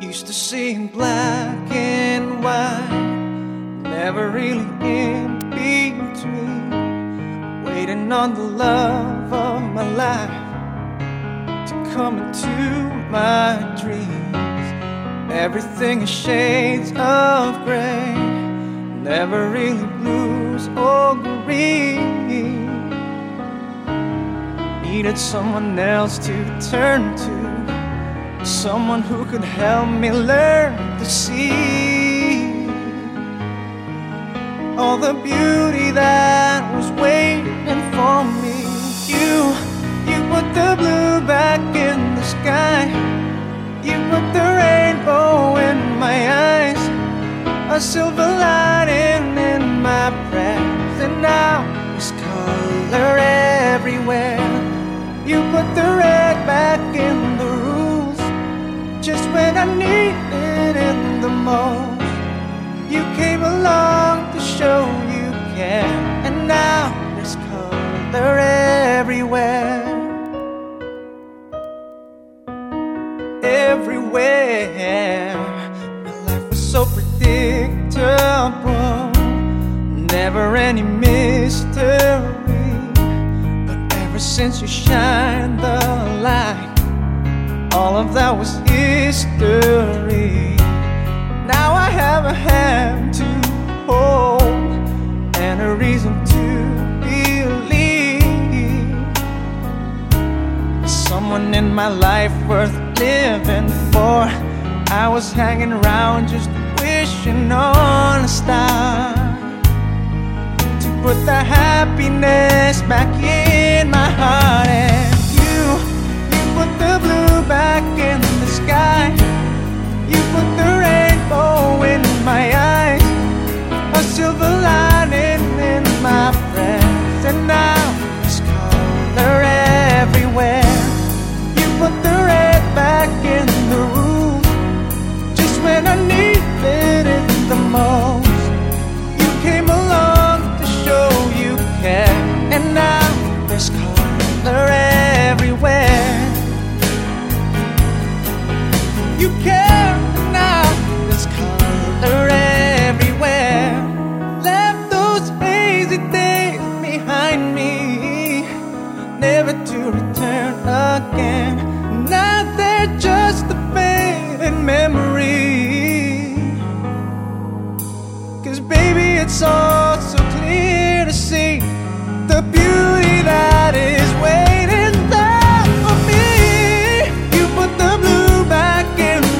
Used to see in black and white, never really in between. Waiting on the love of my life to come into my dreams. Everything is shades of gray, never really blues or green. Needed someone else to turn to Someone who could help me learn to see all the beauty that was waiting for me. You, you put the blue back in the sky. You put the rainbow in my eyes, a silver lining in my breath, and now there's color everywhere. You put the red back in just when I needed it the most. You came along to show you care, and now there's color everywhere. Everywhere. My life was so predictable, never any mystery. But ever since you shine the light all of that was history. Now I have a hand to hold and a reason to believe. Someone in my life worth living for. I was hanging around just wishing on a star to put the happiness back in my heart.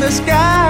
the sky